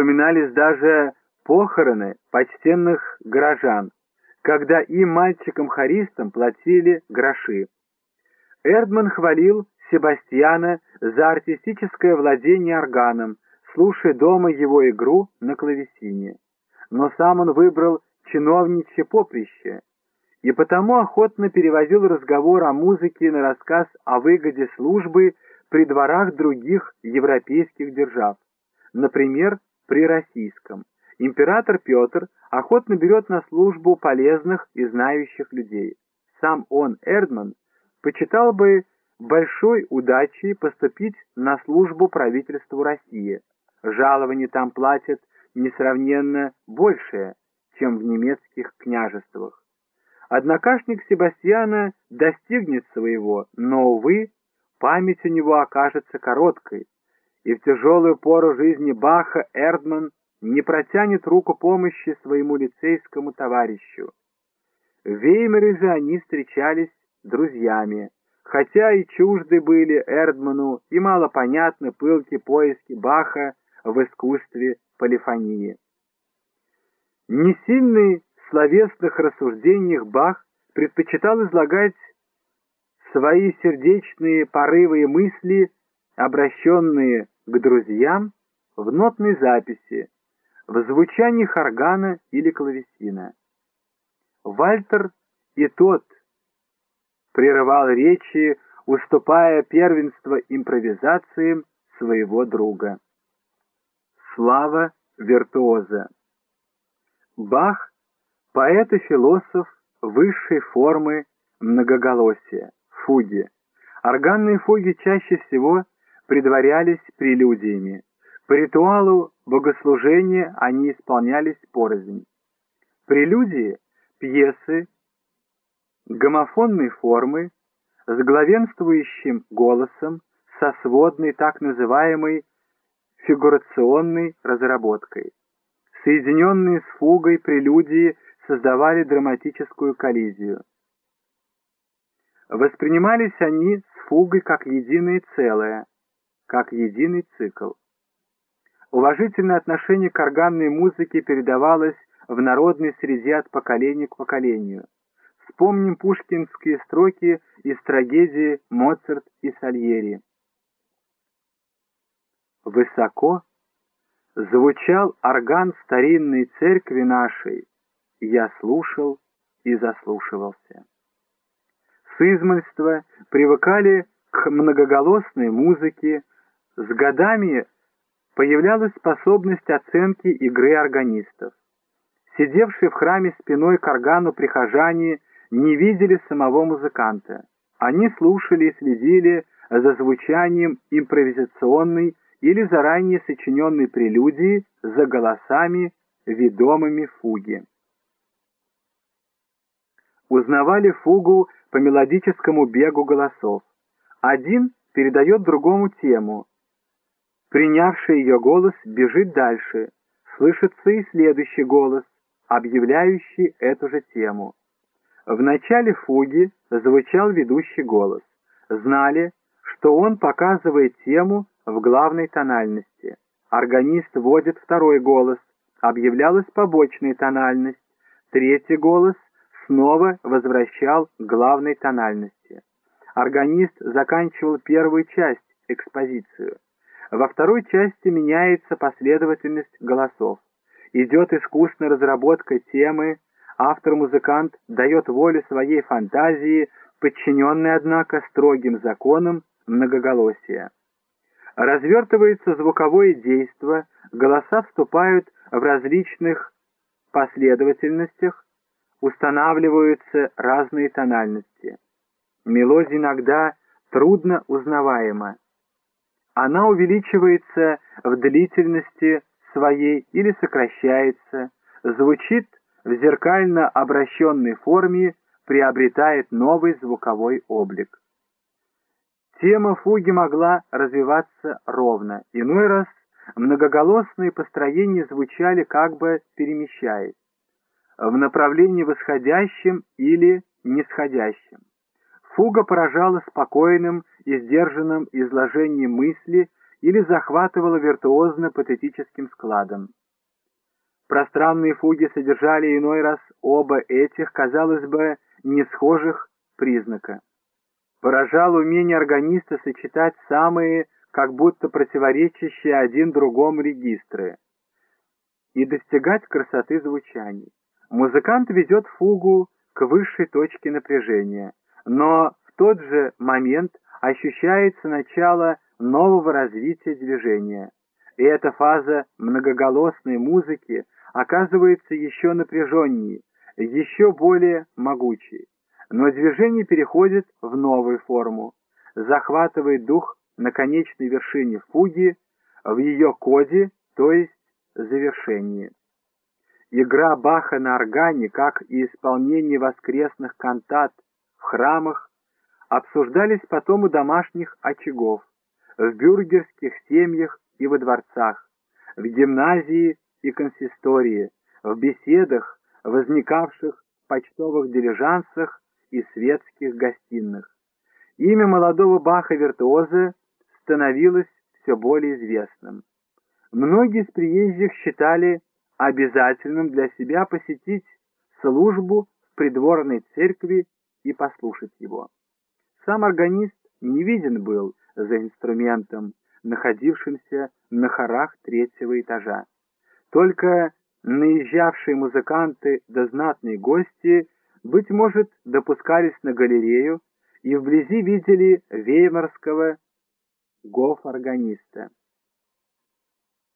Вспоминались даже похороны почтенных горожан, когда им, мальчикам-хористам, платили гроши. Эрдман хвалил Себастьяна за артистическое владение органом, слушая дома его игру на клавесине. Но сам он выбрал чиновничье поприще, и потому охотно переводил разговор о музыке на рассказ о выгоде службы при дворах других европейских держав, например, при российском. Император Петр охотно берет на службу полезных и знающих людей. Сам он, Эрдман, почитал бы большой удачей поступить на службу правительству России. Жалование там платят несравненно большее, чем в немецких княжествах. Однокашник Себастьяна достигнет своего, но, увы, память у него окажется короткой, и в тяжелую пору жизни Баха Эрдман не протянет руку помощи своему лицейскому товарищу. В Веймере же они встречались друзьями, хотя и чужды были Эрдману и мало понятны пылки поиски Баха в искусстве полифонии. Несильный в словесных рассуждениях Бах предпочитал излагать свои сердечные порывы и мысли, обращенные к друзьям, в нотной записи, в звучаниях органа или клавесина. Вальтер и тот прерывал речи, уступая первенство импровизациям своего друга. Слава виртуоза Бах — поэт и философ высшей формы многоголосия, фуги. Органные фуги чаще всего предварялись прелюдиями. По ритуалу богослужения они исполнялись порознь. Прелюдии — пьесы гомофонной формы с главенствующим голосом со сводной так называемой фигурационной разработкой. Соединенные с фугой прелюдии создавали драматическую коллизию. Воспринимались они с фугой как единое целое, как единый цикл. Уважительное отношение к органной музыке передавалось в народной среде от поколения к поколению. Вспомним пушкинские строки из трагедии «Моцарт и Сальери». Высоко звучал орган старинной церкви нашей, я слушал и заслушивался. С измольства привыкали к многоголосной музыке, с годами появлялась способность оценки игры органистов. Сидевшие в храме спиной к органу прихожане не видели самого музыканта. Они слушали и следили за звучанием импровизационной или заранее сочиненной прелюдии за голосами, ведомыми фуги. Узнавали фугу по мелодическому бегу голосов. Один передает другому тему. Принявший ее голос бежит дальше. Слышится и следующий голос, объявляющий эту же тему. В начале фуги звучал ведущий голос. Знали, что он показывает тему в главной тональности. Органист вводит второй голос, объявлялась побочная тональность. Третий голос снова возвращал к главной тональности. Органист заканчивал первую часть, экспозицию. Во второй части меняется последовательность голосов. Идет искусная разработка темы, автор-музыкант дает волю своей фантазии, подчиненной, однако, строгим законам многоголосия. Развертывается звуковое действо, голоса вступают в различных последовательностях, устанавливаются разные тональности. Мелодия иногда трудно узнаваема. Она увеличивается в длительности своей или сокращается, звучит в зеркально обращенной форме, приобретает новый звуковой облик. Тема фуги могла развиваться ровно. Иной раз многоголосные построения звучали как бы перемещаясь в направлении восходящем или нисходящем. Фуга поражала спокойным и сдержанным изложением мысли или захватывала виртуозно-патетическим складом. Пространные фуги содержали иной раз оба этих, казалось бы, не схожих признака. Поражало умение органиста сочетать самые, как будто противоречащие один другому регистры и достигать красоты звучаний. Музыкант ведет фугу к высшей точке напряжения, но в тот же момент ощущается начало нового развития движения. И эта фаза многоголосной музыки оказывается еще напряженнее, еще более могучей. Но движение переходит в новую форму, захватывает дух на конечной вершине фуги, в ее коде, то есть завершении. Игра Баха на органе, как и исполнение воскресных кантат в храмах, обсуждались потом у домашних очагов, в бюргерских семьях и во дворцах, в гимназии и консистории, в беседах, возникавших в почтовых дилижансах и светских гостиных. Имя молодого Баха-виртуоза становилось все более известным. Многие из приезжих считали обязательным для себя посетить службу в придворной церкви и послушать его. Сам органист не виден был за инструментом, находившимся на хорах третьего этажа. Только наезжавшие музыканты да знатные гости, быть может, допускались на галерею и вблизи видели веймарского гоф-органиста.